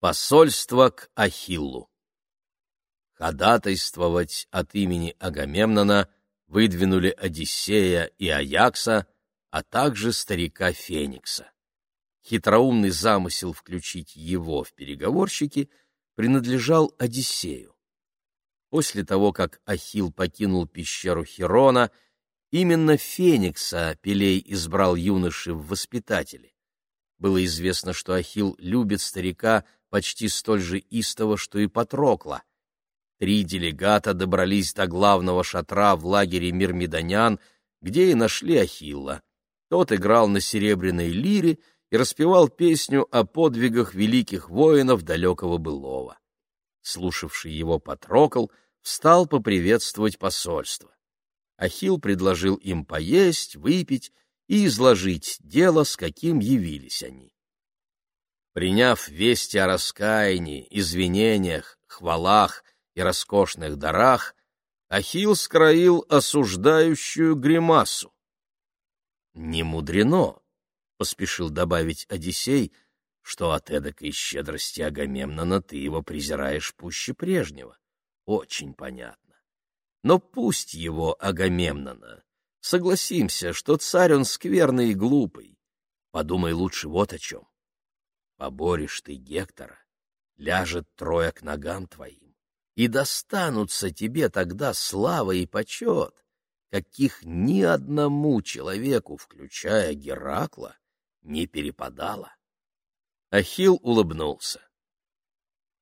Посольство к Ахиллу. Ходатайствовать от имени Агамемнона выдвинули Одиссея и Аякса, а также старика Феникса. Хитроумный замысел включить его в переговорщики принадлежал Одиссею. После того, как Ахилл покинул пещеру Херона, именно Феникса Пелей избрал юноши в воспитатели. Было известно, что Ахилл любит старика почти столь же истово, что и Патрокла. Три делегата добрались до главного шатра в лагере Мирмидонян, где и нашли Ахилла. Тот играл на серебряной лире и распевал песню о подвигах великих воинов далекого былого. Слушавший его Патрокл встал поприветствовать посольство. Ахилл предложил им поесть, выпить и изложить дело, с каким явились они. Приняв вести о раскаянии, извинениях, хвалах и роскошных дарах, Ахилл скроил осуждающую гримасу. «Не мудрено», — поспешил добавить Одиссей, — «что от эдакой щедрости Агамемнона ты его презираешь пуще прежнего. Очень понятно. Но пусть его Агамемнона, Согласимся, что царь он скверный и глупый. Подумай лучше вот о чем. Поборешь ты Гектора, ляжет трое к ногам твоим, и достанутся тебе тогда слава и почет, каких ни одному человеку, включая Геракла, не перепадало. Ахил улыбнулся.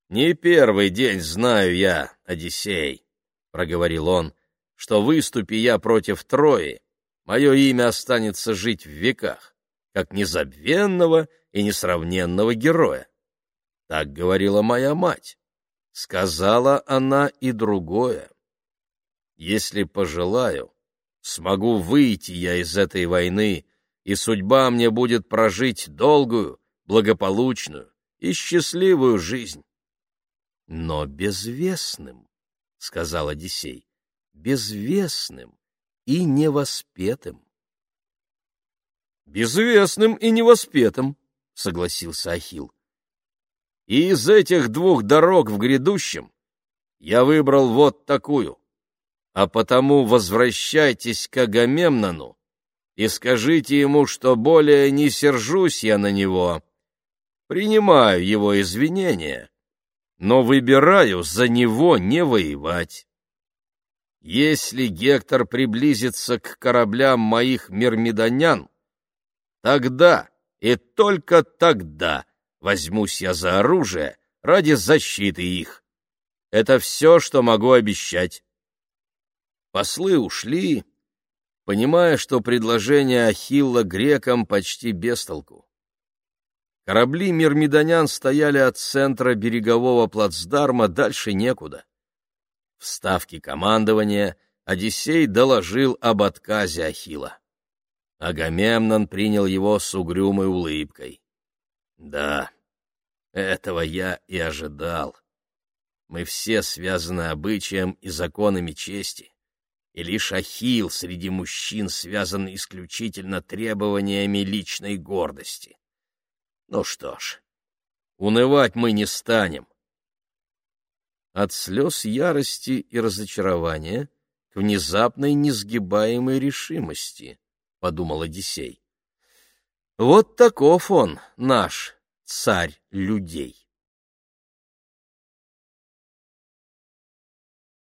«Не первый день знаю я, Одиссей», — проговорил он, — что выступи я против Трои, мое имя останется жить в веках, как незабвенного и несравненного героя. Так говорила моя мать. Сказала она и другое. Если пожелаю, смогу выйти я из этой войны, и судьба мне будет прожить долгую, благополучную и счастливую жизнь. Но безвестным, — сказал Одиссей, безвестным и невоспетым. «Безвестным и невоспетым», — согласился Ахилл. «И из этих двух дорог в грядущем я выбрал вот такую. А потому возвращайтесь к Агамемнону и скажите ему, что более не сержусь я на него. Принимаю его извинения, но выбираю за него не воевать. Если Гектор приблизится к кораблям моих мирмидонян, тогда и только тогда возьмусь я за оружие ради защиты их. Это все, что могу обещать. Послы ушли, понимая, что предложение Ахилла грекам почти без толку. Корабли мирмидонян стояли от центра берегового плацдарма дальше некуда. В ставке командования Одиссей доложил об отказе Ахила. Агамемнон принял его с угрюмой улыбкой. «Да, этого я и ожидал. Мы все связаны обычаем и законами чести, и лишь Ахилл среди мужчин связан исключительно требованиями личной гордости. Ну что ж, унывать мы не станем. От слез ярости и разочарования к внезапной несгибаемой решимости, — подумал Одиссей. Вот таков он, наш царь людей.